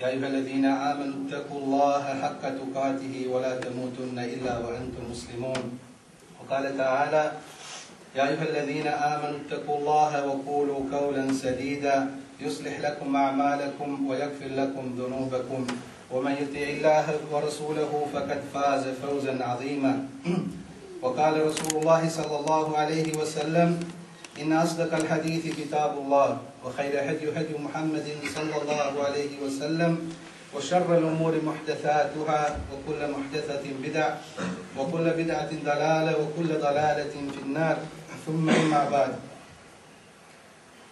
يا أيها الذين آمنوا اتقوا الله حق تقاته ولا تموتن إلا وأنتم مسلمون. وقال تعالى يا أيها الذين آمنوا اتقوا الله وقولوا قولا سديدا يصلح لكم أعمالكم ويغفر لكم ذنوبكم. ومن يطع الله ورسوله فقد فاز فوزا عظيما. وقال رسول الله صلى الله عليه وسلم إن أصدق الحديث كتاب الله. وخير هدي هدي محمد صلى الله عليه وسلم وشر الأمور محدثاتها وكل محدثة بدع وكل بدعة ضلالة وكل ضلالة في النار ثم أما بعد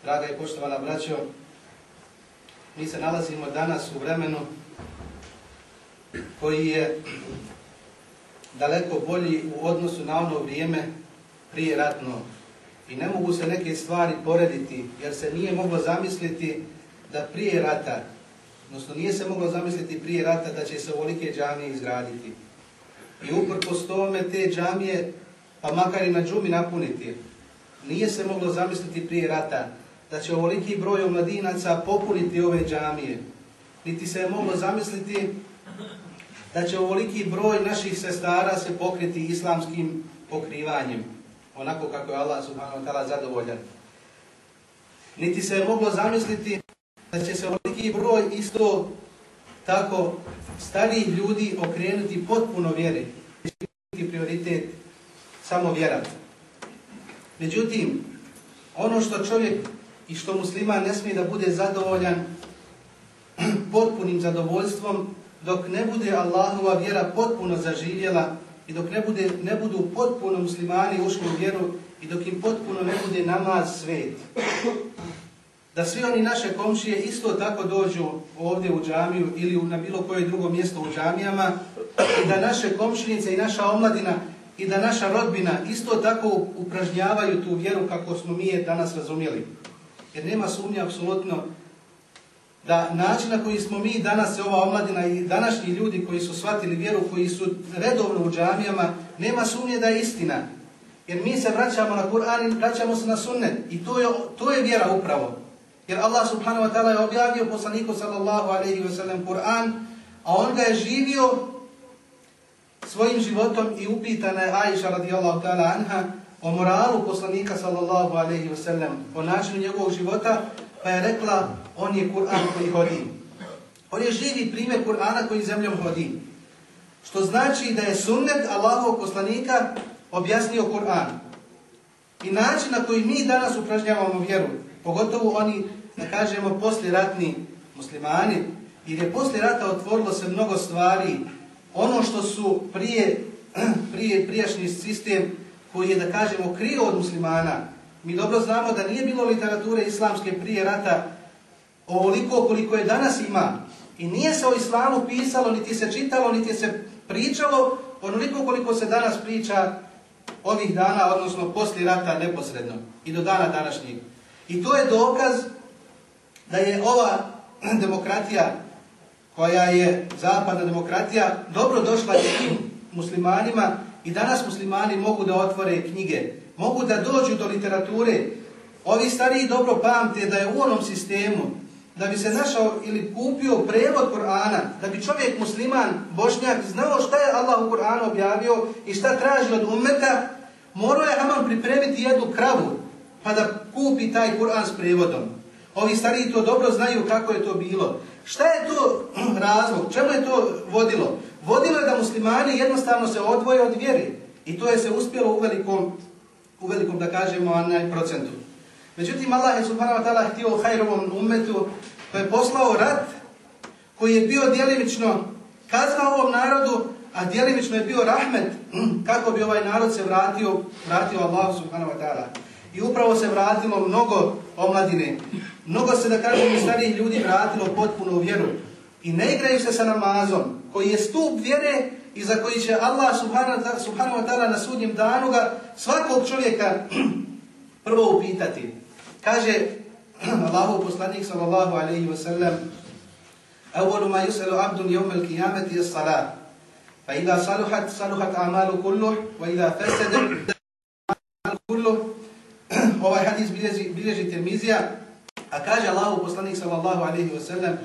Draga i poštovana braćo, mi se nalazimo danas u vremenu koji je daleko bolji u odnosu na ono vrijeme prije ratno. I ne mogu se neke stvari porediti, jer se nije moglo zamisliti da prije rata, odnosno nije se moglo zamisliti prije rata da će se ovolike džamije izgraditi. I uprkos tome te džamije, pa makar i na džumi napuniti, nije se moglo zamisliti prije rata da će ovoliki broj omladinaca popuniti ove džamije. Niti se je moglo zamisliti da će ovoliki broj naših sestara se pokriti islamskim pokrivanjem, onako kako je Allah subhanahu wa ta'ala zadovoljan. Niti se je moglo zamisliti da će se ovoliki broj isto tako starijih ljudi okrenuti potpuno vjeri. Biti prioritet samo vjera. Međutim, ono što čovjek i što musliman ne smije da bude zadovoljan potpunim zadovoljstvom dok ne bude Allahova vjera potpuno zaživjela i dok ne, bude, ne budu potpuno muslimani ušli u vjeru i dok im potpuno ne bude namaz svet. Da svi oni naše komšije isto tako dođu ovdje u džamiju ili na bilo koje drugo mjesto u džamijama i da naše komšinice i naša omladina i da naša rodbina isto tako upražnjavaju tu vjeru kako smo mi je danas razumjeli. Jer nema sumnje apsolutno da način na koji smo mi danas, ova omladina i današnji ljudi koji su shvatili vjeru, koji su redovno u džamijama, nema sumnje da je istina. Jer mi se vraćamo na Kur'an i vraćamo se na sunnet. I to je, to je vjera upravo. Jer Allah subhanahu wa ta'ala je objavio poslaniku sallallahu alaihi wa sallam Kur'an, a on ga je živio svojim životom i upitana je Aisha radijallahu ta'ala anha o moralu poslanika sallallahu alaihi wa sallam, o načinu njegovog života, pa je rekla, on je Kur'an koji hodi. On je živi primjer Kur'ana koji zemljom hodi. Što znači da je sunnet Allahovog poslanika objasnio Kur'an. I način na koji mi danas upražnjavamo vjeru, pogotovo oni, da kažemo, posljeratni muslimani, jer je poslije rata otvorilo se mnogo stvari, ono što su prije, prije prijašnji sistem koji je, da kažemo, krio od muslimana, mi dobro znamo da nije bilo literature islamske prije rata ovoliko koliko je danas ima. I nije se o islamu pisalo, niti se čitalo, niti se pričalo onoliko koliko se danas priča ovih dana, odnosno poslije rata neposredno i do dana današnjeg. I to je dokaz da je ova demokratija, koja je zapadna demokratija, dobro došla svim muslimanima i danas muslimani mogu da otvore knjige, mogu da dođu do literature. Ovi stariji dobro pamte da je u onom sistemu, da bi se našao ili kupio prevod Kur'ana, da bi čovjek musliman, bošnjak, znao šta je Allah u Kur'anu objavio i šta traži od ummeta, morao je Haman pripremiti jednu kravu, pa da kupi taj Kur'an s prevodom. Ovi stariji to dobro znaju kako je to bilo. Šta je to razlog? Čemu je to vodilo? Vodilo je da muslimani jednostavno se odvoje od vjeri. I to je se uspjelo u velikom u velikom, da kažemo, onaj procentu. Međutim, Allah je subhanahu wa ta'ala htio hajrovom ummetu koji je poslao rat koji je bio djelimično kazna ovom narodu, a djelimično je bio rahmet kako bi ovaj narod se vratio, vratio Allah subhanahu wa ta'ala. I upravo se vratilo mnogo omladine. Mnogo se, da kažemo, starijih ljudi vratilo potpuno u vjeru. I ne igraju se sa namazom. koji je stup vjere i za koji će Allah subhanahu wa ta'ala na sudnjem danu ga svakog čovjeka prvo upitati. Kaže Allahu poslanik sallallahu alaihi wa sallam أول ما يسأل عبد يوم القيامة الصلاة فإذا صلحت صلحت أعماله كله وإذا فسد kullu, ovaj hadis bilježi, bilježi Tirmizija, a kaže Allahu poslanik sallallahu alaihi wa sallam,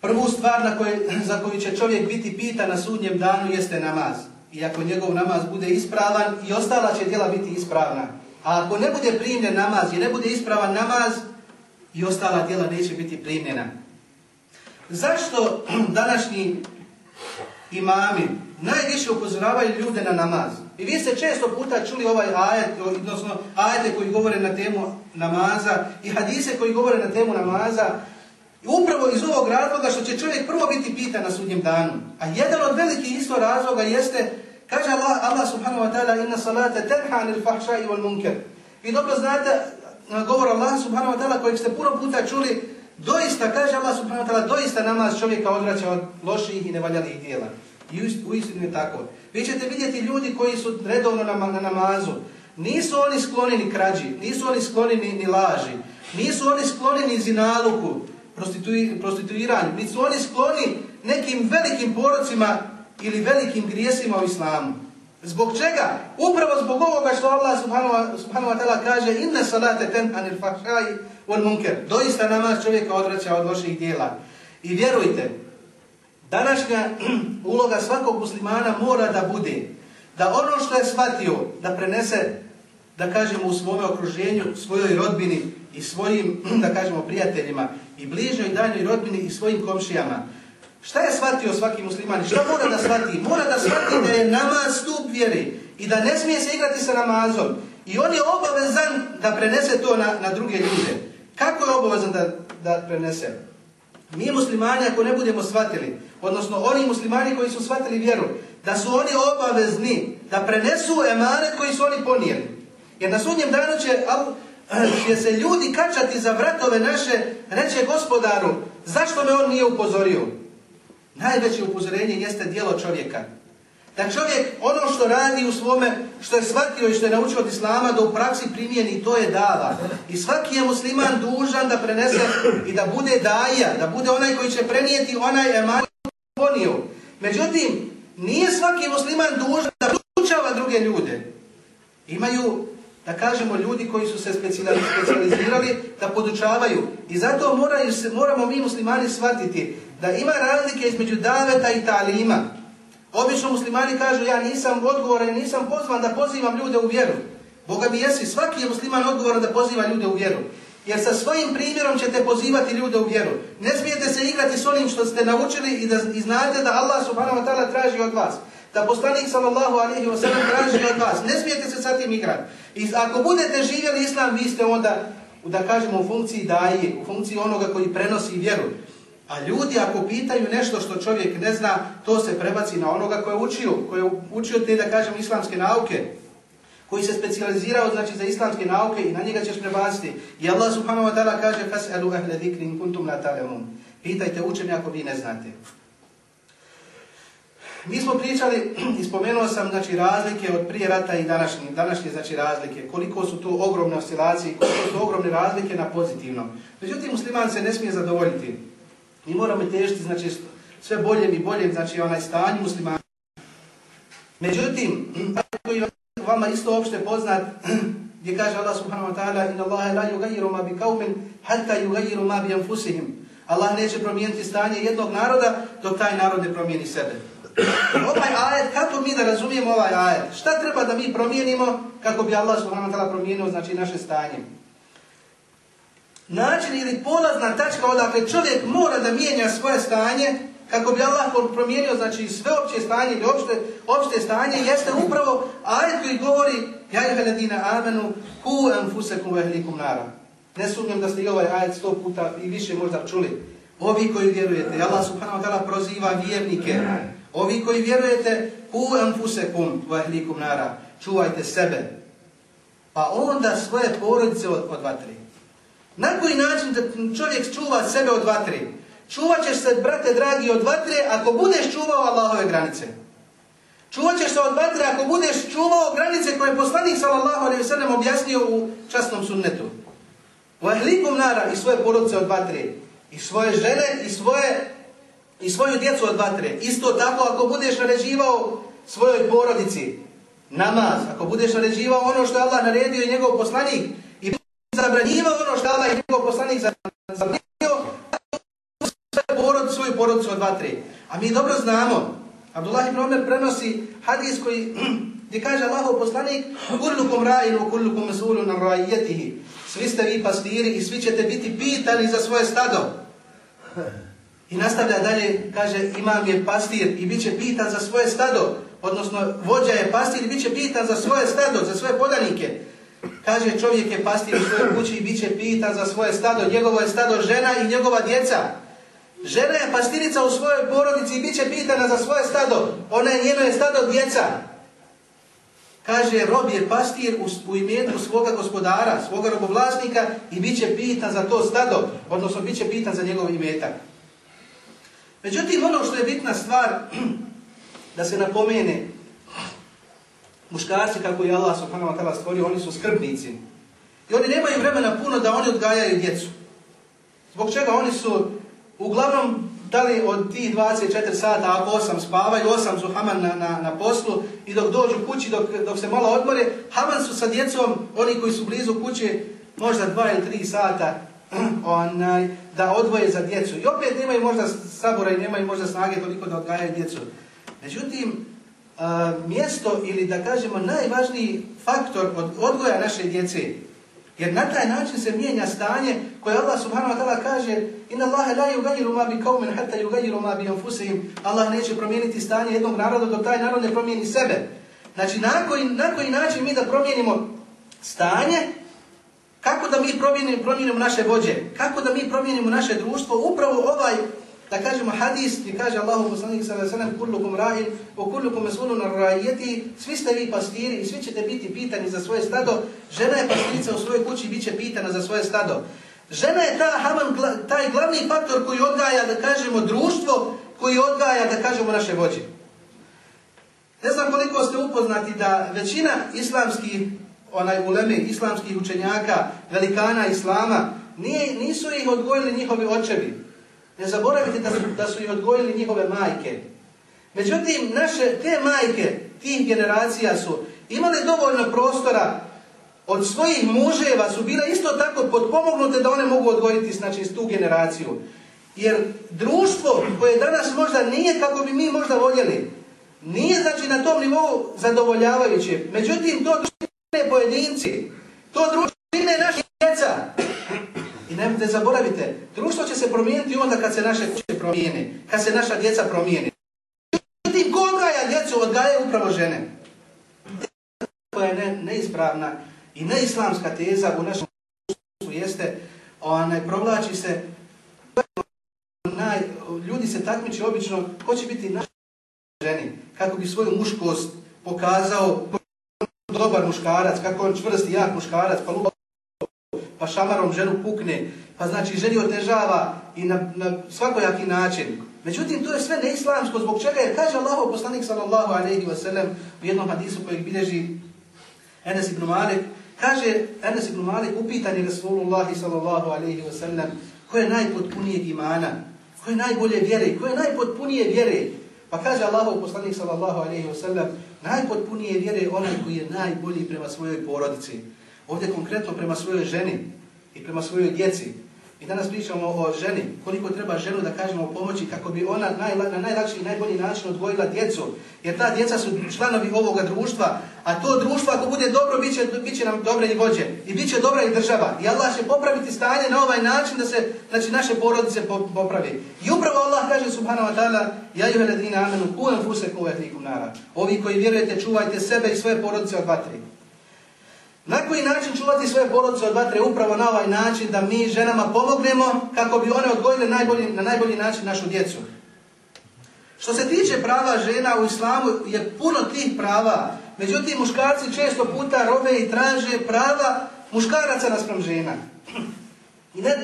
prvu stvar na koje, za koju će čovjek biti pita na sudnjem danu jeste namaz. I ako njegov namaz bude ispravan, i ostala će djela biti ispravna. A ako ne bude primljen namaz i ne bude ispravan namaz, i ostala djela neće biti primljena. Zašto današnji imami najviše upozoravaju ljude na namaz? I vi ste često puta čuli ovaj ajet, odnosno ajete koji govore na temu namaza i hadise koji govore na temu namaza, upravo iz ovog razloga što će čovjek prvo biti pitan na sudnjem danu. A jedan od velikih isto razloga jeste, kaže Allah, Allah subhanahu wa ta'ala, inna salata tenha anil fahšai wal munker. Vi dobro znate govor Allah subhanahu wa ta'ala kojeg ste puno puta čuli, doista, kaže Allah subhanahu wa ta'ala, doista namaz čovjeka odvraća od loših i nevaljalih dijela. I uistinu je tako. Vi ćete vidjeti ljudi koji su redovno na, na namazu. Nisu oni skloni ni krađi, nisu oni skloni ni, ni laži, nisu oni skloni ni zinaluku, prostituiranju, nisu oni skloni nekim velikim porocima ili velikim grijesima u islamu. Zbog čega? Upravo zbog ovoga što Allah subhanahu wa, ta'ala kaže inne salate ten anil fahšaj wal munker. Doista namaz čovjeka odvraća od loših dijela. I vjerujte, Današnja uloga svakog muslimana mora da bude da ono što je shvatio da prenese, da kažemo u svome okruženju, svojoj rodbini i svojim, da kažemo, prijateljima i bližnjoj daljnjoj rodbini i svojim komšijama. Šta je shvatio svaki musliman? Šta mora da shvati? Mora da shvati da je namaz stup vjeri i da ne smije se igrati sa namazom. I on je obavezan da prenese to na, na druge ljude. Kako je obavezan da, da prenese? Mi muslimani ako ne budemo shvatili, odnosno oni muslimani koji su shvatili vjeru, da su oni obavezni da prenesu emanet koji su oni ponijeli. Jer na sudnjem danu će, će se ljudi kačati za vratove naše, reće gospodaru, zašto me on nije upozorio? Najveće upozorenje jeste dijelo čovjeka. Da čovjek ono što radi u svome, što je shvatio i što je naučio od Islama, da u praksi primijeni, to je dava. I svaki je musliman dužan da prenese i da bude daja, da bude onaj koji će prenijeti onaj eman ponio. Međutim, nije svaki musliman dužan da učava druge ljude. Imaju, da kažemo, ljudi koji su se specijalizirali da podučavaju. I zato moraju se, moramo mi muslimani shvatiti da ima razlike između daveta i talima. Obično muslimani kažu ja nisam odgovoran, nisam pozvan da pozivam ljude u vjeru. Boga mi jesi, svaki je musliman odgovoran da poziva ljude u vjeru. Jer sa svojim primjerom ćete pozivati ljude u vjeru. Ne smijete se igrati s onim što ste naučili i da i znate da Allah subhanahu wa ta'ala traži od vas. Da poslanik sallallahu alaihi wa sallam traži od vas. Ne smijete se sa tim igrati. I ako budete živjeli islam, vi ste onda, da kažemo, u funkciji daje, u funkciji onoga koji prenosi vjeru. A ljudi ako pitaju nešto što čovjek ne zna, to se prebaci na onoga koji je učio, koji je učio te, da kažem, islamske nauke, koji se specijalizirao znači za islamske nauke i na njega ćeš prebaciti. I Allah subhanahu wa ta'ala kaže: "Fas'alu ahle dhikri in kuntum la ta'lamun." Pitajte učenje ako vi ne znate. Mi smo pričali i spomenuo sam znači, razlike od prije rata i današnje, današnje znači, razlike. Koliko su tu ogromne oscilacije, koliko su ogromne razlike na pozitivno. Međutim, musliman se ne smije zadovoljiti. Mi moramo težiti znači, sve boljem i boljem znači, onaj stanju muslimana. Međutim, koji vama isto opšte poznat, gdje kaže Allah subhanahu wa ta'ala inna Allahe la yugayiru ma bi kaumin hatta yugayiru ma bi anfusihim. Allah neće promijeniti stanje jednog naroda dok taj narod ne promijeni sebe. Ovaj ajet, kako mi da razumijemo ovaj ajet? Šta treba da mi promijenimo kako bi Allah subhanahu promijenio znači naše stanje? način ili polazna tačka odakle čovjek mora da mijenja svoje stanje kako bi Allah promijenio znači sve opće stanje ili opšte, opšte stanje jeste upravo ajet koji govori ja ladina amenu ku anfusakum wa ahlikum nara. Ne sumnjam da ste i ovaj ajet sto puta i više možda čuli. Ovi koji vjerujete, Allah subhanahu wa ta'ala proziva vjernike. Ovi koji vjerujete ku anfusakum wa ahlikum nara. Čuvajte sebe. Pa onda svoje porodice od, od vatri. Na koji način čovjek čuva sebe od vatri? Čuvat ćeš se, brate dragi, od vatre ako budeš čuvao Allahove granice. Čuvat ćeš se od vatre ako budeš čuvao granice koje je poslanik sallallahu alaihi sallam objasnio u časnom sunnetu. U ehlikum nara i svoje porodice od vatre. I svoje žene i svoje i svoju djecu od vatre. Isto tako ako budeš naređivao svojoj porodici namaz, ako budeš naređivao ono što je Allah naredio i njegov poslanik i zabranjivao ono što je Allah i njegov poslanik zabranio, porod, svoju porodicu od vatre. A mi dobro znamo, Abdullah ibn Omer prenosi hadis koji gdje kaže Allahov poslanik kullukum ra'in kullukum mas'ulun an ra'iyatihi. Svi ste vi pastiri i svi ćete biti pitani za svoje stado. I nastavlja dalje, kaže, imam je pastir i bit će pitan za svoje stado, odnosno vođa je pastir i bit će pitan za svoje stado, za svoje podanike. Kaže, čovjek je pastir u svojoj kući i bit će pitan za svoje stado, njegovo je stado žena i njegova djeca. Žena je pastirica u svojoj porodici i bit će pitana za svoje stado, ona je njeno je stado djeca. Kaže, rob je pastir u, u svoga gospodara, svoga robovlasnika i bit će pitan za to stado, odnosno bit će pitan za njegov imetak. Međutim, ono što je bitna stvar, da se napomene, muškarci, kako je Allah subhanahu wa ta'ala stvorio, oni su skrbnici. I oni nemaju vremena puno da oni odgajaju djecu. Zbog čega oni su uglavnom da li od tih 24 sata, ako 8 spavaju, 8 su Haman na, na, na poslu i dok dođu kući, dok, dok se malo odmore, Haman su sa djecom, oni koji su blizu kuće, možda 2 ili 3 sata onaj, da odvoje za djecu. I opet nemaju možda sabora i nemaju možda snage toliko da odgajaju djecu. Međutim, mjesto ili da kažemo najvažniji faktor od odgoja naše djece, jer na taj način se mijenja stanje koje Allah subhanahu wa ta'ala kaže Inna Allahe la yugayiru ma bi kaumen hatta yugayiru ma bi anfusihim. Allah neće promijeniti stanje jednog naroda dok taj narod ne promijeni sebe. Znači, na koji, na koji način mi da promijenimo stanje kako da mi promijenimo, promijenimo naše vođe? Kako da mi promijenimo naše društvo? Upravo ovaj, da kažemo hadis, gdje kaže Allahu poslanik sallallahu alejhi ve kullukum ra'in wa kullukum mas'ulun an ra'iyati, svi ste vi pastiri i svi ćete biti pitani za svoje stado. Žena je pastirica u svojoj kući i bit će pitana za svoje stado. Žena je ta haman, taj glavni faktor koji odgaja, da kažemo, društvo, koji odgaja, da kažemo, naše vođe. Ne znam koliko ste upoznati da većina islamskih onaj uleme islamskih učenjaka, velikana islama, nije, nisu ih odgojili njihovi očevi. Ne zaboravite da su, da su ih odgojili njihove majke. Međutim, naše, te majke, tih generacija su imale dovoljno prostora od svojih muževa su bile isto tako potpomognute da one mogu odgojiti znači, tu generaciju. Jer društvo koje danas možda nije kako bi mi možda voljeli, nije znači na tom nivou zadovoljavajuće. Međutim, to ne pojedinci. To društvo čine naša djeca. I nemojte zaboravite, društvo će se promijeniti onda kad se naše kuće promijene, kad se naša djeca promijene. Međutim, ko odgaja djecu? Odgaja upravo žene. Koja je ne, neispravna i neislamska teza u našem društvu jeste, onaj, provlači se, ljudi se takmiče obično, ko će biti naša ženi, kako bi svoju muškost pokazao dobar muškarac, kako on čvrsti, jak muškarac, pa lupa, pa šamarom ženu pukne, pa znači ženi otežava i na, na svakojaki način. Međutim, to je sve neislamsko, zbog čega je, kaže Allah, poslanik sallallahu alaihi wa sallam, u jednom hadisu kojeg bilježi Enes ibn Malik, kaže Enes ibn Malik, upitan je Rasulullahi sallallahu alaihi wa sallam, ko je najpotpunijeg imana, ko je najbolje vjere, ko je najpotpunije vjere, pa kaže Allahov poslanik sallallahu alejhi ve sellem, najpotpunije vjere onaj koji je najbolji prema svojoj porodici. Ovdje konkretno prema svojoj ženi i prema svojoj djeci. I danas pričamo o ženi, koliko treba ženu da kažemo pomoći kako bi ona na najlakši i najbolji način odgojila djecu. Jer ta djeca su članovi ovoga društva, a to društvo ako bude dobro, bit će, bit će nam dobre i vođe. I bit će dobra i država. I Allah će popraviti stanje na ovaj način da se znači, naše porodice popravi. I upravo Allah kaže subhanahu wa ta'ala Ja juhe ledine amenu kujem fuse nara. Ovi koji vjerujete čuvajte sebe i svoje porodice od vatri. Na koji način čuvati svoje porodice od vatre? Upravo na ovaj način da mi ženama pomognemo kako bi one odgojile najbolji, na najbolji način našu djecu. Što se tiče prava žena u islamu je puno tih prava. Međutim, muškarci često puta robe i traže prava muškaraca naspram žena. I ne,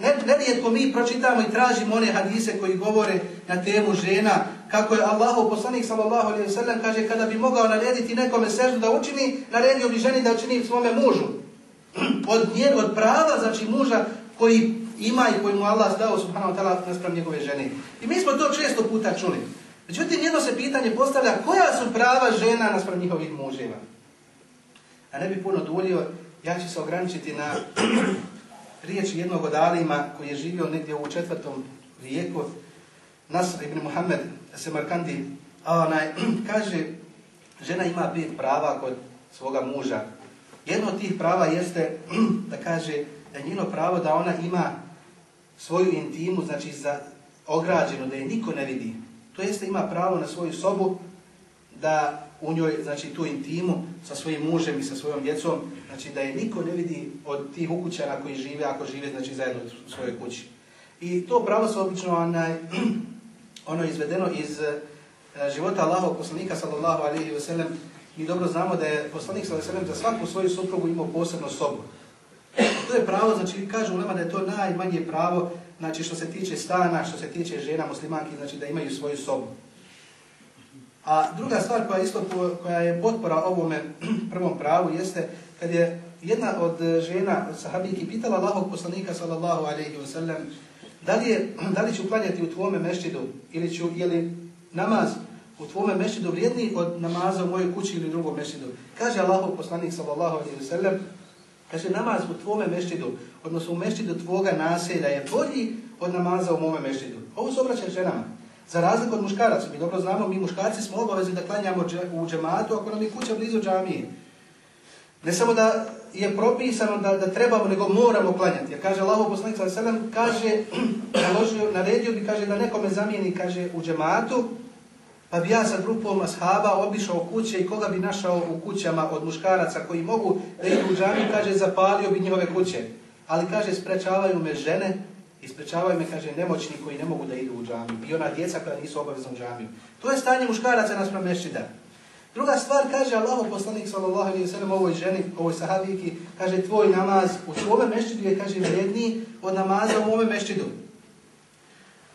ne, nerijetko mi pročitamo i tražimo one hadise koji govore na temu žena, kako je Allahov poslanik sallallahu alejhi ve sellem kaže kada bi mogao narediti nekome seždu da učini, naredio bi ženi da učini svome mužu. Od nje, od prava, znači muža koji ima i koji mu Allah dao subhanahu wa ta'ala naspram njegove žene. I mi smo to često puta čuli. Međutim, jedno se pitanje postavlja koja su prava žena naspram njihovih muževa. A ne bi puno duljio, ja ću se ograničiti na riječi jednog od alima koji je živio negdje u četvrtom vijeku, Nasr ibn Muhammed Semarkandi, onaj, kaže, žena ima pet prava kod svoga muža. Jedno od tih prava jeste da kaže da je njeno pravo da ona ima svoju intimu, znači za ograđenu, da je niko ne vidi. To jeste ima pravo na svoju sobu da u njoj, znači tu intimu sa svojim mužem i sa svojom djecom, znači da je niko ne vidi od tih ukućana koji žive, ako žive znači zajedno u svojoj kući. I to pravo se obično onaj, ono izvedeno iz uh, života Allahov poslanika sallallahu alaihi wa sallam. Mi dobro znamo da je poslanik sallallahu alaihi wa sallam za svaku svoju suprugu imao posebno sobu. To je pravo, znači kaže ulema da je to najmanje pravo, znači što se tiče stana, što se tiče žena muslimanki, znači da imaju svoju sobu. A druga stvar koja, isto, koja je potpora ovome prvom pravu jeste kad je jedna od žena sahabijki pitala Allahog poslanika sallallahu alaihi wa sallam da li, je, da li ću klanjati u tvome mešćidu ili ću, je li namaz u tvome mešćidu vrijedniji od namaza u mojoj kući ili drugom mešćidu. Kaže Allahog poslanik sallallahu alaihi wa sallam Kaže, namaz u tvome mešćidu, odnosno u mešćidu tvoga naselja je bolji od namaza u mome mešćidu. Ovo se obraća ženama. Za razliku od muškaraca, mi dobro znamo, mi muškarci smo obavezni da klanjamo u džematu ako nam je kuća blizu džamije. Ne samo da je propisano da, da trebamo, nego moramo klanjati. Jer kaže Allah poslanik sallam, kaže, naložio, naredio bi, kaže, da nekome zamijeni, kaže, u džematu, pa bi ja sa grupom ashaba obišao kuće i koga bi našao u kućama od muškaraca koji mogu da idu u džamiju, kaže, zapalio bi njihove kuće. Ali, kaže, sprečavaju me žene i sprečavaju me, kaže, nemoćni koji ne mogu da idu u džamiju. I ona djeca koja nisu obavezna u džamiju. To je stanje muškaraca naspram mešćida. Druga stvar, kaže Allah, poslanik sallallahu alaihi sallam, ovoj ženi, ovoj sahabiki, kaže, tvoj namaz u tvome mešćidu je, kaže, vrijedniji od namaza u ovome mešćidu.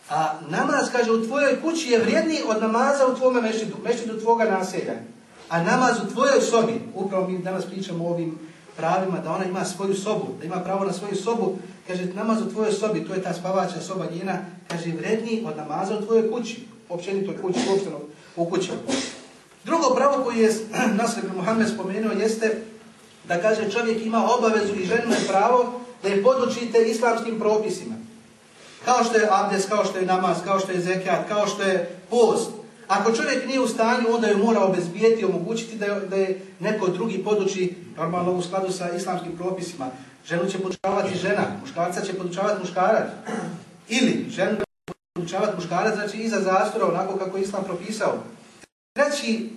A namaz, kaže, u tvojoj kući je vrijedniji od namaza u tvome mešćidu, mešćidu tvoga naselja. A namaz u tvojoj sobi, upravo mi danas pričamo o ovim pravima, da ona ima svoju sobu, da ima pravo na svoju sobu, kaže, namaz u tvojoj sobi, to je ta spavača soba njena, kaže, vredniji od namaza u tvojoj kući, općenito kući, uopšteno u kući. Drugo pravo koje je Nasr Muhammed spomenuo jeste da kaže čovjek ima obavezu i ženu pravo da je podučite islamskim propisima. Kao što je abdes, kao što je namaz, kao što je zekat, kao što je post. Ako čovjek nije u stanju, onda ju mora obezbijeti, omogućiti da je, da je neko drugi poduči normalno u skladu sa islamskim propisima. Ženu će podučavati žena, muškarca će podučavati muškarac. Ili ženu će podučavati muškarac, znači iza zastora, onako kako je islam propisao. Treći,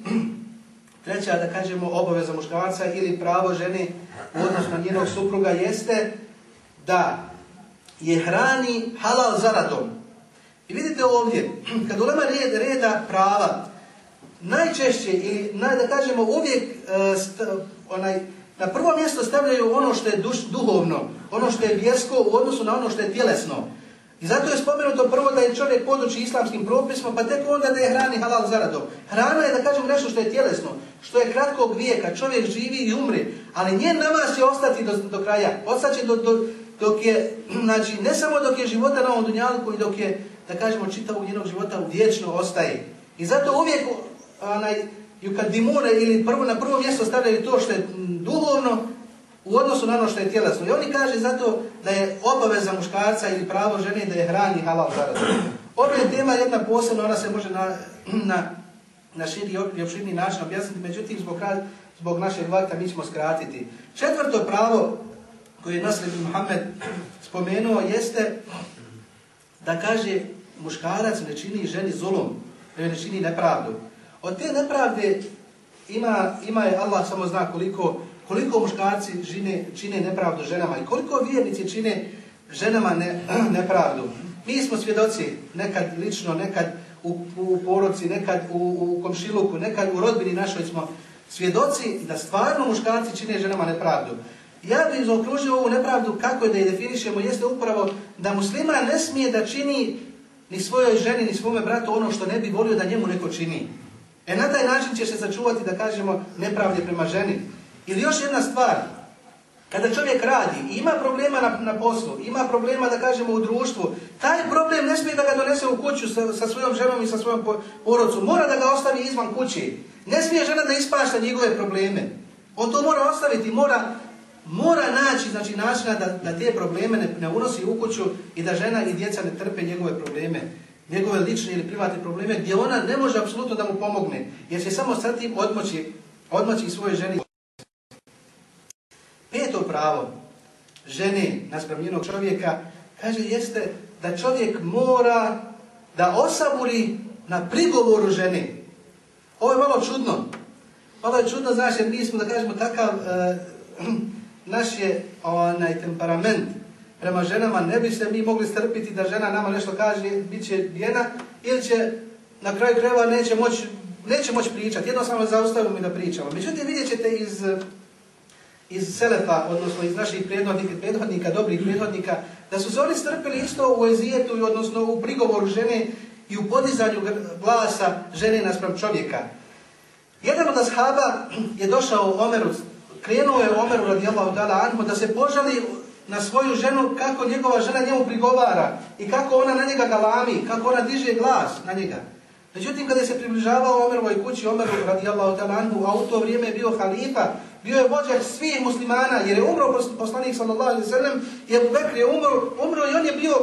treća, da kažemo, obaveza muškarca ili pravo žene u odnosu na njenog supruga jeste da je hrani halal zaradom. I vidite ovdje, kad ulema red, reda prava, najčešće ili naj, da kažemo uvijek uh, st, onaj, na prvo mjesto stavljaju ono što je duš, duhovno, ono što je vjersko u odnosu na ono što je tjelesno. I zato je spomenuto prvo da je čovjek poduči islamskim propisima, pa tek onda da je hrani halal zaradom. Hrana je, da kažem, nešto što je tjelesno, što je kratkog vijeka, čovjek živi i umri, ali njen namaz će ostati do, do kraja, ostaće do, do, dok je, znači, ne samo dok je života na ovom dunjalku i dok je, da kažemo, čitavog njenog života vječno ostaje. I zato uvijek, onaj, jukadimune ili prvo, na prvo mjesto stavljaju to što je duhovno, u odnosu na ono što je tjelesno. I oni kaže zato da je obaveza muškarca ili pravo žene da je hrani halal zaradu. Ovo je tema jedna posebna, ona se može na, na, na širi i opširni način objasniti, međutim zbog, zbog našeg vakta mi ćemo skratiti. Četvrto pravo koje je Nasr ibn Muhammed spomenuo jeste da kaže muškarac ne čini ženi zulom, ne čini nepravdu. Od te nepravde ima, ima je Allah samo zna koliko koliko muškarci žine, čine nepravdu ženama i koliko vjernici čine ženama ne, nepravdu. Mi smo svjedoci nekad lično, nekad u, u poroci, nekad u, u komšiluku, nekad u rodbini našoj smo svjedoci da stvarno muškarci čine ženama nepravdu. Ja bih zaokružio ovu nepravdu, kako je da je definišemo, jeste upravo da musliman ne smije da čini ni svojoj ženi, ni svome bratu ono što ne bi volio da njemu neko čini. E na taj način će se sačuvati, da kažemo, nepravde prema ženi. Ili još jedna stvar, kada čovjek radi i ima problema na, na poslu, ima problema da kažemo u društvu, taj problem ne smije da ga donese u kuću sa, sa svojom ženom i sa svojom porodcom. Mora da ga ostavi izvan kući. Ne smije žena da ispašta njegove probleme. On to mora ostaviti, mora, mora naći znači, načina da, da te probleme ne, ne unosi u kuću i da žena i djeca ne trpe njegove probleme njegove lične ili privatne probleme gdje ona ne može apsolutno da mu pomogne, jer će samo sa tim odmoći, odmoći svoje ženi. Peto pravo žene naspram njenog čovjeka, kaže, jeste da čovjek mora da osaburi na prigovoru žene. Ovo je malo čudno. Malo je čudno, znaš, jer mi smo, da kažemo, takav, uh, naš je onaj temperament, prema ženama, ne bi se mi mogli strpiti da žena nama nešto kaže, bit će bijena, ili će na kraju kreva neće moći neće moći pričati, jednostavno zaustavimo i da pričamo. Međutim, vidjet ćete iz, iz Selefa, odnosno iz naših predhodnika, predhodnika, dobrih predhodnika, da su se oni strpili isto u ezijetu, odnosno u prigovoru žene i u podizanju glasa žene naspram čovjeka. Jedan od ashaba je došao Omeru, krenuo je Omeru radijallahu ta'ala anhu da se požali na svoju ženu, kako njegova žena njemu prigovara i kako ona na njega galami, kako ona diže glas na njega. Međutim, kada je se približavao Omerovoj kući, Omeru radijallahu talanhu, a u to vrijeme je bio halifa, bio je vođa svih muslimana, jer je umro poslanik sallallahu alaihi sallam, i Abu Bekr je umro, umro i on je bio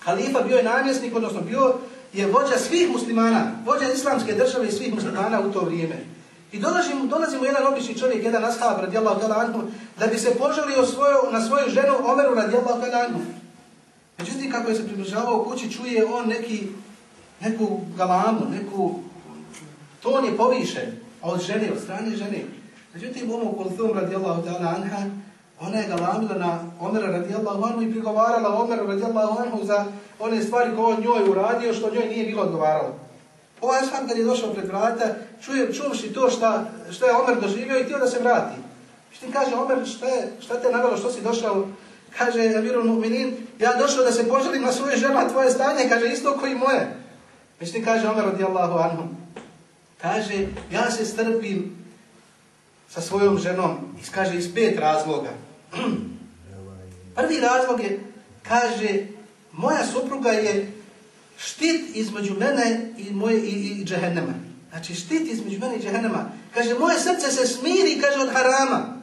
halifa, bio je namjesnik, odnosno bio je vođa svih muslimana, vođa islamske države i svih muslimana u to vrijeme. I dolazimo, dolazimo jedan obični čovjek, jedan ashab radijallahu ta'ala anhu, da bi se poželio svoju, na svoju ženu Omeru radijallahu ta'ala anhu. Međutim, kako je se približavao kući, čuje on neki, neku galamu, neku, ton je povišen od žene, od strane žene. Međutim, Umu Kulthum radijallahu ta'ala anha, ona je galamila na Omera radijallahu anhu i prigovarala Omeru radijallahu anhu za one stvari koje on njoj uradio, što njoj nije bilo odgovaralo. Ovaj ashab kad je došao pred vrata, čuje, čuvši to šta, šta je Omer doživio i htio da se vrati. Što ti kaže, Omer, šta, je, šta te navelo, što si došao? Kaže, Amirul Mu'minin, ja došao da se poželim na svoje žena, tvoje stanje, kaže, isto koji moje. Međutim, kaže Omer radijallahu anhu, kaže, ja se strpim sa svojom ženom, kaže, iz pet razloga. Prvi razlog je, kaže, moja supruga je štit između mene i moje i, i džehennema. Znači štit između mene i džehennema. Kaže, moje srce se smiri, kaže, od harama.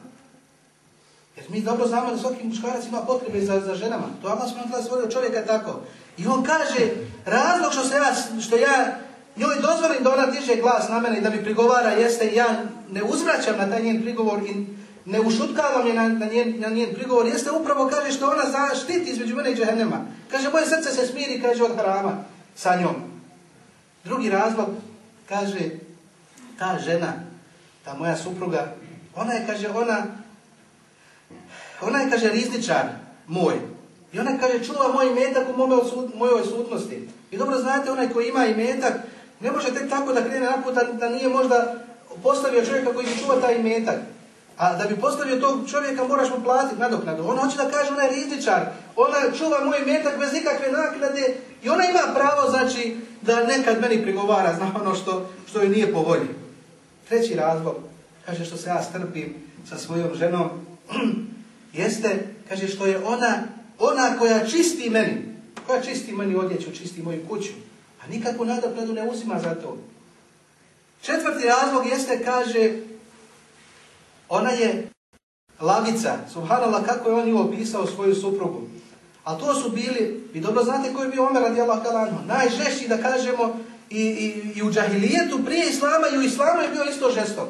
Jer mi dobro znamo da svaki muškarac ima potrebe za, za ženama. To Allah smo stvorio čovjeka tako. I on kaže, razlog što, se ja, što ja njoj dozvolim da ona diže glas na mene i da mi prigovara jeste ja ne uzvraćam na taj njen prigovor i ne ušutkavam je na, na, njen, na njen prigovor, jeste upravo, kaže, što ona zaštiti između mene i džehennema. Kaže, moje srce se smiri, kaže, od harama sa njom. Drugi razlog, kaže, ta žena, ta moja supruga, ona je, kaže, ona, ona je, kaže, rizničar moj. I ona, kaže, čuva moj imetak u mome mojoj sutnosti. I dobro znate, onaj koji ima imetak, ne može tek tako da krene naput, da, da nije možda postavio čovjeka koji će čuva taj imetak. A da bi postavio tog čovjeka moraš mu platiti nadoknadu. On hoće da kaže ona je rizničar, ona čuva moj metak bez ikakve naknade i ona ima pravo znači da nekad meni prigovara zna ono što, što joj nije po volji. Treći razlog, kaže što se ja strpim sa svojom ženom, jeste, kaže što je ona, ona koja čisti meni, koja čisti meni odjeću, čisti moju kuću, a nikakvu nadoknadu ne uzima za to. Četvrti razlog jeste, kaže, Ona je lavica, subhanallah, kako je on nju opisao svoju suprugu. A to su bili, vi dobro znate koji je bio Omer radijallahu kalanu, najžešći da kažemo i, i, i u džahilijetu prije islama i u islamu je bio isto žestok.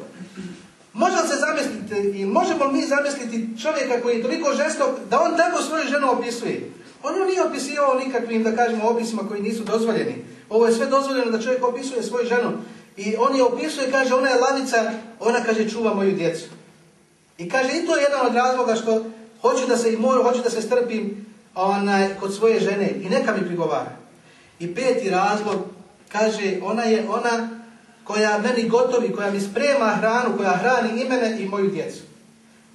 Može se zamisliti i možemo mi zamisliti čovjeka koji je toliko žestok da on tako svoju ženu opisuje? On ju nije opisivao nikakvim, da kažemo, opisima koji nisu dozvoljeni. Ovo je sve dozvoljeno da čovjek opisuje svoju ženu. I on je opisuje, kaže, ona je lavica, ona kaže, čuva moju djecu. I kaže, i to je jedan od razloga što hoću da se i moram, hoću da se strpim onaj, kod svoje žene i neka mi prigovara. I peti razlog, kaže, ona je ona koja meni gotovi, koja mi sprema hranu, koja hrani i mene i moju djecu.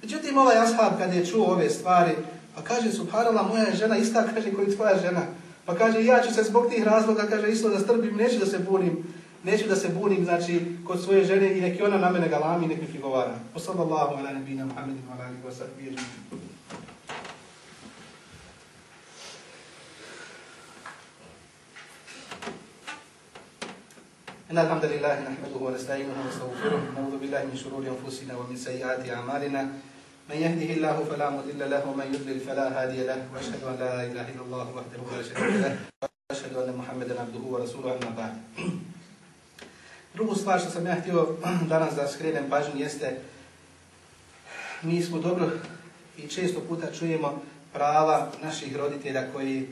Međutim, ovaj ashab kad je čuo ove stvari, pa kaže, subhanallah, moja je žena ista, kaže, koji tvoja žena. Pa kaže, ja ću se zbog tih razloga, kaže, isto da strpim, neću da se bunim, neću da se bunim, znači, kod svoje žene i neki ona na mene galami, neki prigovara. O sallallahu ala nebina Muhammedin ala alihi wa sallam. إن الحمد لله نحمده ونستعينه ونستغفره ونعوذ بالله من شرور أنفسنا ومن سيئات أعمالنا من يهده الله فلا مضل له ومن يضلل فلا هادي له وأشهد أن لا إله إلا الله وحده لا شريك له وأشهد أن محمدا عبده ورسوله أما بعد Drugu stvar što sam ja htio danas da skrenem pažnju jeste mi smo dobro i često puta čujemo prava naših roditelja koji,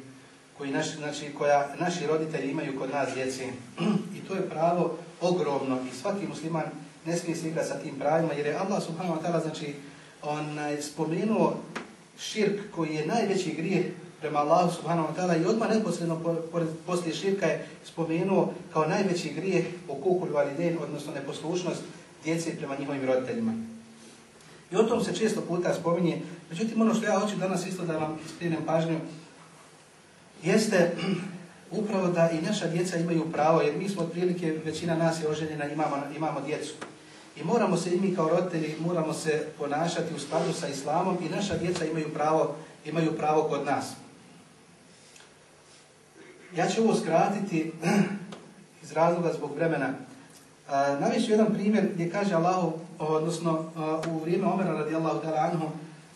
koji naši, znači, koja naši roditelji imaju kod nas djeci. I to je pravo ogromno i svaki musliman ne smije igrati sa tim pravima jer je Allah subhanahu wa ta'ala znači, on spomenuo širk koji je najveći grijeh prema Allahu subhanahu wa ta'ala i odmah neposredno poslije širka je spomenuo kao najveći grijeh o kukul validen, odnosno neposlušnost djece prema njihovim roditeljima. I o tom se često puta spominje. Međutim, ono što ja hoću danas isto da vam skrenem pažnju, jeste upravo da i naša djeca imaju pravo, jer mi smo otprilike, većina nas je oženjena, imamo, imamo djecu. I moramo se i mi kao roditelji, moramo se ponašati u skladu sa islamom i naša djeca imaju pravo, imaju pravo kod nas. Ja ću ovo skratiti iz razloga zbog vremena. Navišu jedan primjer gdje kaže Allahu, odnosno u vrijeme Omera radijallahu ta'ala anhu,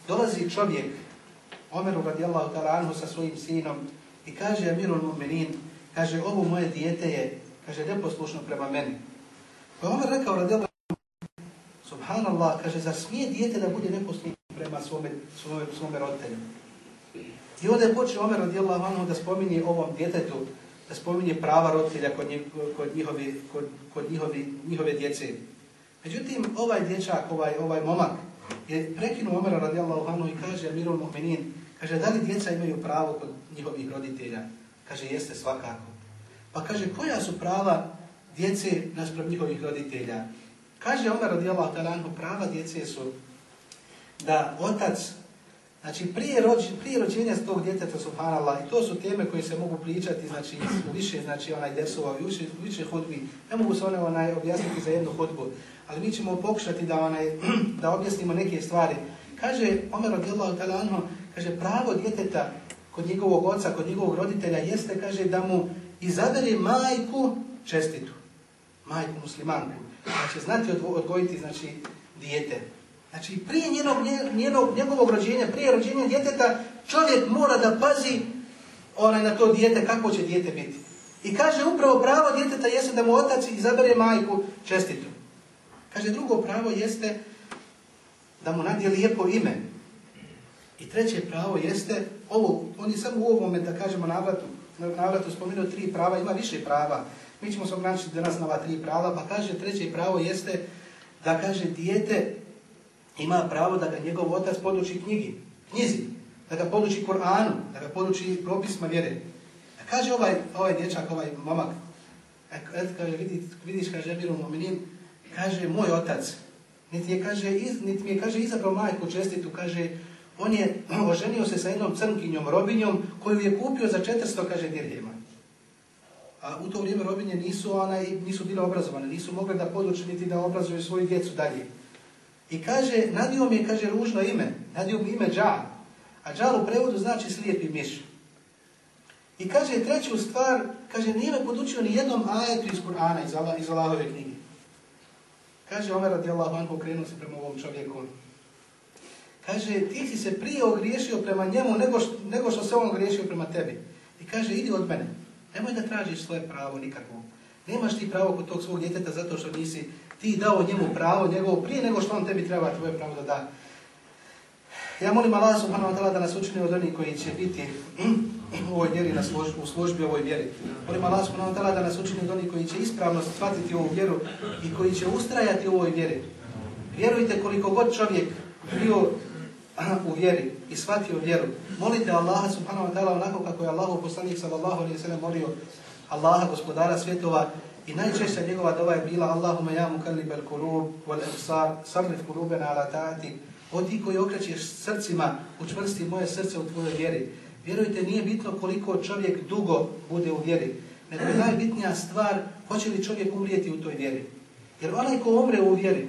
dolazi čovjek, Omeru radijallahu ta'ala anhu sa svojim sinom i kaže Amirul Mu'minin, kaže ovo moje dijete je, kaže neposlušno prema meni. Pa Omer rekao radijallahu Subhanallah, kaže, zar smije dijete da bude neposlušno prema svome, svome, svome roditelju? I onda počeo Omer radijallahu anhu da spominje ovom djetetu, da spominje prava roditelja kod, njih, kod, njihovi, kod, kod njihovi, njihove djece. Međutim, ovaj dječak, ovaj, ovaj momak, je prekinuo Omera radijallahu anhu i kaže Amirul Mu'minin, kaže, da li djeca imaju pravo kod njihovih roditelja? Kaže, jeste svakako. Pa kaže, koja su prava djece naspram njihovih roditelja? Kaže Omer radijallahu anhu, prava djece su da otac Znači, prije, rođ, prije rođenja tog djeteta, subhanallah, i to su teme koje se mogu pričati, znači, u više, znači, onaj desova, u više, više hudbi. Ne mogu se one onaj, objasniti za jednu hudbu, ali mi ćemo pokušati da, onaj, da objasnimo neke stvari. Kaže, Omer radijallahu ta'ala anhu, kaže, pravo djeteta kod njegovog oca, kod njegovog roditelja, jeste, kaže, da mu izabere majku čestitu. Majku muslimanku. Znači, znati odgojiti, znači, dijete. Znači, prije njenog, njenog, njegovog rođenja, prije rođenja djeteta, čovjek mora da pazi onaj na to dijete, kako će dijete biti. I kaže, upravo pravo djeteta jeste da mu otac izabere majku čestitu. Kaže, drugo pravo jeste da mu nadje lijepo ime. I treće pravo jeste, ovo, on je samo u ovom momentu, da kažemo, navratu, navratu spomenuo tri prava, ima više prava. Mi ćemo se ograničiti danas na ova tri prava, pa kaže, treće pravo jeste da kaže, dijete ima pravo da ga njegov otac poduči knjigi, knjizi, da ga poduči Koranu, da ga poduči propisma vjere. A kaže ovaj, ovaj dječak, ovaj momak, kaže, vidi, vidiš, kaže Emirul Mominin, kaže, moj otac, niti, je, kaže, iz, niti mi je, kaže, izabrao majku čestitu, kaže, on je oženio se sa jednom crnkinjom, robinjom, koju je kupio za 400, kaže, dirhema. A u to vrijeme robinje nisu, onaj, nisu bile obrazovane, nisu mogle da poduče niti da obrazuju svoju djecu dalje. I kaže, nadio mi je, kaže, ružno ime. Nadio mi ime Džal. A Džal u prevodu znači slijepi miš. I kaže, treću stvar, kaže, nije me podučio ni jednom ajetu iz Kur'ana, iz, Allah, iz Allahove knjige. Kaže, Omer radijallahu anhu krenuo se prema ovom čovjeku. Kaže, ti si se prije ogriješio prema njemu nego što, nego što se on ogriješio prema tebi. I kaže, idi od mene. Nemoj da tražiš svoje pravo nikakvo. Nemaš ti pravo kod tog svog djeteta zato što nisi ti dao njemu pravo njegovo prije nego što on tebi treba tvoje pravo da da. Ja molim Allah subhanahu wa ta'ala da nas učini od onih koji će biti u ovoj vjeri na službi, u službi ovoj vjeri. Molim Allah subhanahu wa ta'ala da nas učini od onih koji će ispravno shvatiti ovu vjeru i koji će ustrajati u ovoj vjeri. Vjerujte koliko god čovjek bio u vjeri i shvatio vjeru. Molite Allaha subhanahu wa ta'ala onako kako je Allahu poslanik sallallahu alaihi sallam molio Allaha gospodara svjetova I najčešća njegova dova je bila Allahumma ja mukallib al kulub wal absar sarrif kulubena ala ta'ati O ti koji okrećeš srcima, učvrsti moje srce u tvojoj vjeri. Vjerujte, nije bitno koliko čovjek dugo bude u vjeri, nego je najbitnija stvar hoće li čovjek umrijeti u toj vjeri. Jer onaj ko umre u vjeri,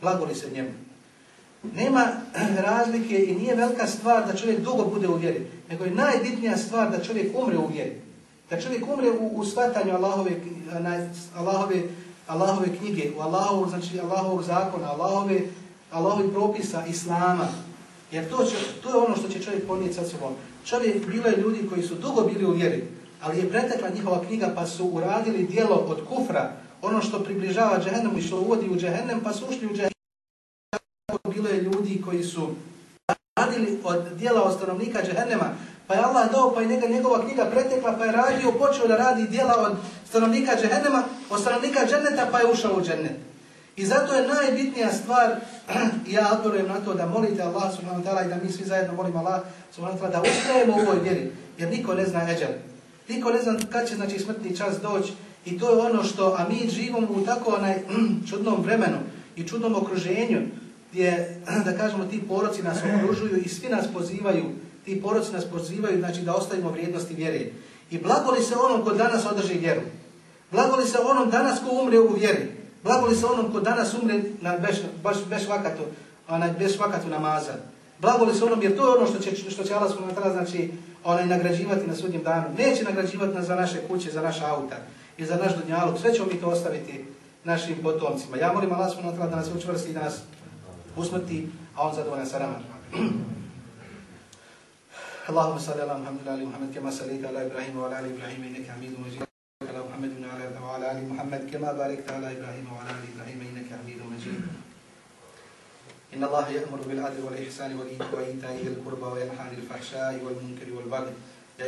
blagoli se njemu. Nema razlike i nije velika stvar da čovjek dugo bude u vjeri, nego je najbitnija stvar da čovjek umre u vjeri. Da čovjek umre u, u shvatanju Allahove, Allahove, Allahove knjige, u Allahovog, znači Allahovog zakona, Allahove, Allahovi propisa, Islama. Jer to, će, to je ono što će čovjek ponijeti sa sobom. Čovjek, bilo je ljudi koji su dugo bili u vjeri, ali je pretekla njihova knjiga pa su uradili dijelo od kufra, ono što približava džehennemu i što uvodi u džehennem, pa su ušli u džehennem. Bilo je ljudi koji su radili od dijela od stanovnika džehennema, pa je Allah dao, pa je njega, njegova knjiga pretekla, pa je radio, počeo da radi dijela od stanovnika džehennema, od stanovnika dženneta, pa je ušao u džennet. I zato je najbitnija stvar, ja apelujem na to da molite Allah subhanahu ta'ala i da mi svi zajedno molimo Allah subhanahu ta'ala da ustrajemo u ovoj vjeri, jer niko ne zna eđel. Niko ne zna kad će znači smrtni čas doći i to je ono što, a mi živimo u tako onaj čudnom vremenu i čudnom okruženju gdje, da kažemo, ti poroci nas okružuju i svi nas pozivaju, ti poroci nas pozivaju, znači da ostavimo vrijednosti vjere. I blagoli se onom ko danas održi vjeru. Blagoli se onom danas ko umre u vjeri. Blagoli se onom ko danas umre na beš, baš beš vakatu, onaj beš vakatu namaza. Blagoli se onom jer to je ono što će, što će Allah subhanahu znači onaj nagrađivati na sudnjem danu. Neće nagrađivati nas za naše kuće, za naša auta i za naš dunjaluk. Sve ćemo mi to ostaviti našim potomcima. Ja molim Allah subhanahu da nas učvrsti i da nas usmrti, a on zadovoljan sa nama. اللهم صل على محمد وعلى محمد كما صليت على إبراهيم وعلى آل إبراهيم إنك حميد مجيد. على محمد وعلى ال محمد كما باركت على إبراهيم وعلى آل إبراهيم إنك حميد مجيد. إن الله يأمر بالعدل والإحسان وايتاء ذي القربى وينهى عن الفحشاء والمنكر والبغي.